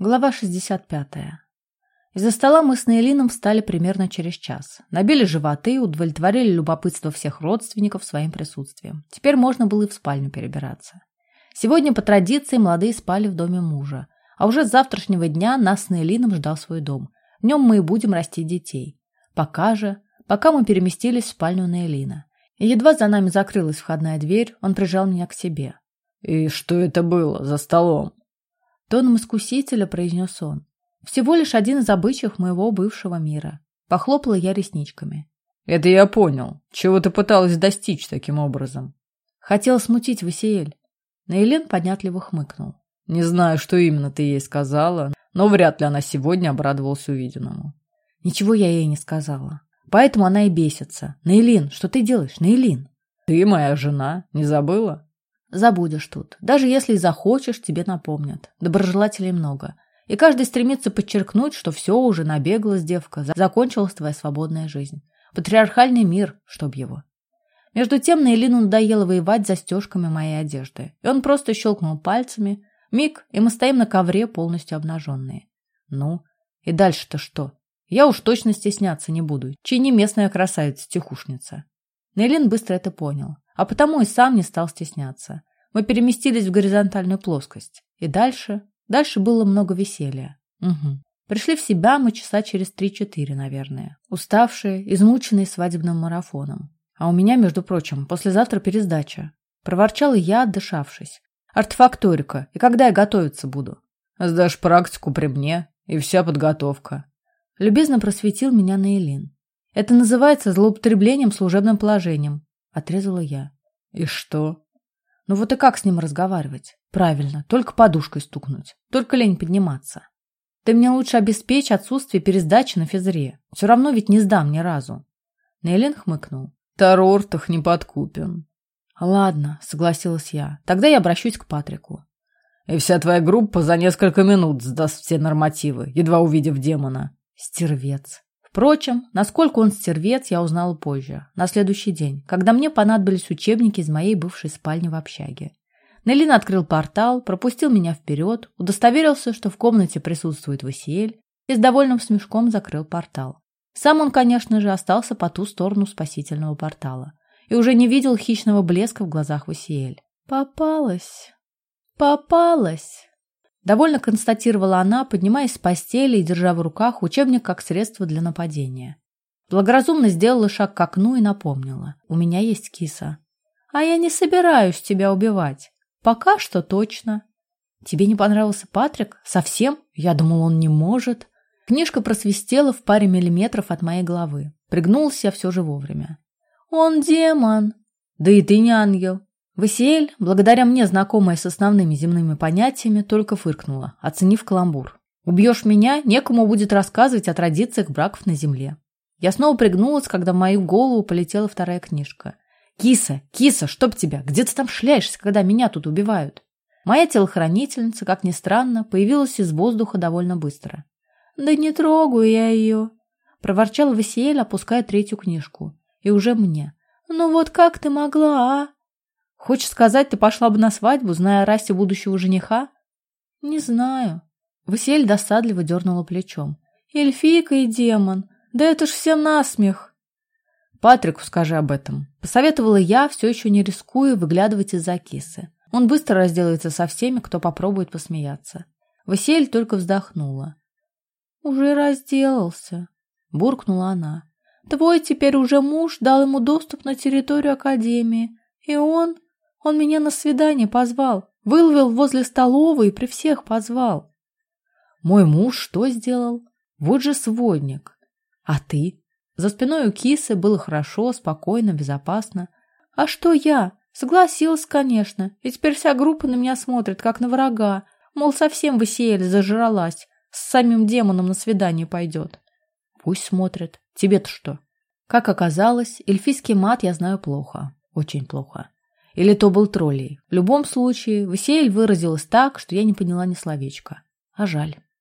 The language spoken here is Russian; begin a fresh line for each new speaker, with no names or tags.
Глава 65. Из-за стола мы с Нейлином встали примерно через час. Набили животы, удовлетворили любопытство всех родственников своим присутствием. Теперь можно было и в спальню перебираться. Сегодня по традиции молодые спали в доме мужа. А уже с завтрашнего дня нас с Нейлином ждал свой дом. В нем мы и будем расти детей. Пока же, пока мы переместились в спальню Нейлина. И едва за нами закрылась входная дверь, он прижал меня к себе.
«И что это было за столом?»
Тоном искусителя произнес он. Всего лишь один из обычаев моего бывшего мира. Похлопала я ресничками.
Это я понял. Чего ты пыталась достичь таким образом?
Хотела смутить Васиэль. Наилен поднятливо хмыкнул.
Не знаю, что именно ты ей сказала, но вряд ли она сегодня обрадовалась увиденному.
Ничего я ей не сказала. Поэтому она и бесится. Наилин, что ты делаешь, Наилин?
Ты моя жена, не забыла?
Забудешь тут. Даже если захочешь, тебе напомнят. Доброжелателей много. И каждый стремится подчеркнуть, что все уже набегалась девка, закончилась твоя свободная жизнь. Патриархальный мир, чтоб его. Между тем на Элину надоело воевать застежками моей одежды. И он просто щелкнул пальцами. Миг, и мы стоим на ковре, полностью обнаженные. Ну, и дальше-то что? Я уж точно стесняться не буду. Чьи не местная красавица-тихушница. Нейлин быстро это понял а потому и сам не стал стесняться. Мы переместились в горизонтальную плоскость. И дальше? Дальше было много веселья. Угу. Пришли в себя мы часа через три-четыре, наверное. Уставшие, измученные свадебным марафоном. А у меня, между прочим, послезавтра пересдача. Проворчала я, отдышавшись. Артефакторика. И когда я готовиться буду?
Сдашь практику при мне, и вся подготовка.
Любезно просветил меня Наилин. Это называется злоупотреблением служебным положением. Отрезала я.
И что?
Ну вот и как с ним разговаривать? Правильно, только подушкой стукнуть. Только лень подниматься. Ты мне лучше обеспечь отсутствие пересдачи на физре. Все равно ведь не сдам ни разу. Нейлен хмыкнул.
Тарортах не подкупен.
Ладно, согласилась я. Тогда я обращусь к Патрику.
И вся твоя группа за несколько минут сдаст все нормативы, едва увидев демона.
Стервец. Впрочем, насколько он стервец, я узнала позже, на следующий день, когда мне понадобились учебники из моей бывшей спальни в общаге. Неллин открыл портал, пропустил меня вперед, удостоверился, что в комнате присутствует Васиэль, и с довольным смешком закрыл портал. Сам он, конечно же, остался по ту сторону спасительного портала и уже не видел хищного блеска в глазах Васиэль. «Попалась! Попалась!» Довольно констатировала она, поднимаясь с постели и держа в руках учебник как средство для нападения. Благоразумно сделала шаг к окну и напомнила. «У меня есть киса». «А я не собираюсь тебя убивать. Пока что точно». «Тебе не понравился Патрик? Совсем? Я думал, он не может». Книжка просвистела в паре миллиметров от моей головы. Пригнулся я все же вовремя. «Он демон». «Да и ты не ангел. Васиэль, благодаря мне знакомая с основными земными понятиями, только фыркнула, оценив каламбур. «Убьешь меня, некому будет рассказывать о традициях браков на земле». Я снова пригнулась, когда в мою голову полетела вторая книжка. «Киса, киса, чтоб тебя! Где ты там шляешься, когда меня тут убивают?» Моя телохранительница, как ни странно, появилась из воздуха довольно быстро. «Да не трогаю я ее!» — проворчал Васиэль, опуская третью книжку. И уже мне. «Ну вот как ты могла, а?» Хочешь сказать, ты пошла бы на свадьбу, зная о расе будущего жениха? Не знаю. Василь досадливо дернула плечом. Эльфийка и демон. Да это ж все насмех. Патрику скажи об этом. Посоветовала я, все еще не рискуя выглядывать из-за кисы. Он быстро разделается со всеми, кто попробует посмеяться. Василь только вздохнула. «Уже разделался», — буркнула она. «Твой теперь уже муж дал ему доступ на территорию Академии, и он он меня на свидание позвал, выловил возле столовой и при всех позвал. Мой муж что сделал? Вот же сводник. А ты? За спиной у кисы было хорошо, спокойно, безопасно. А что я? Согласилась, конечно. И теперь вся группа на меня смотрит, как на врага. Мол, совсем высеяли, зажралась. С самим демоном на свидание пойдет. Пусть смотрит. Тебе-то что? Как оказалось, эльфийский мат я знаю плохо. Очень плохо. Или то был троллей. В любом случае, Василь выразилась так, что я не поняла ни словечка. А жаль.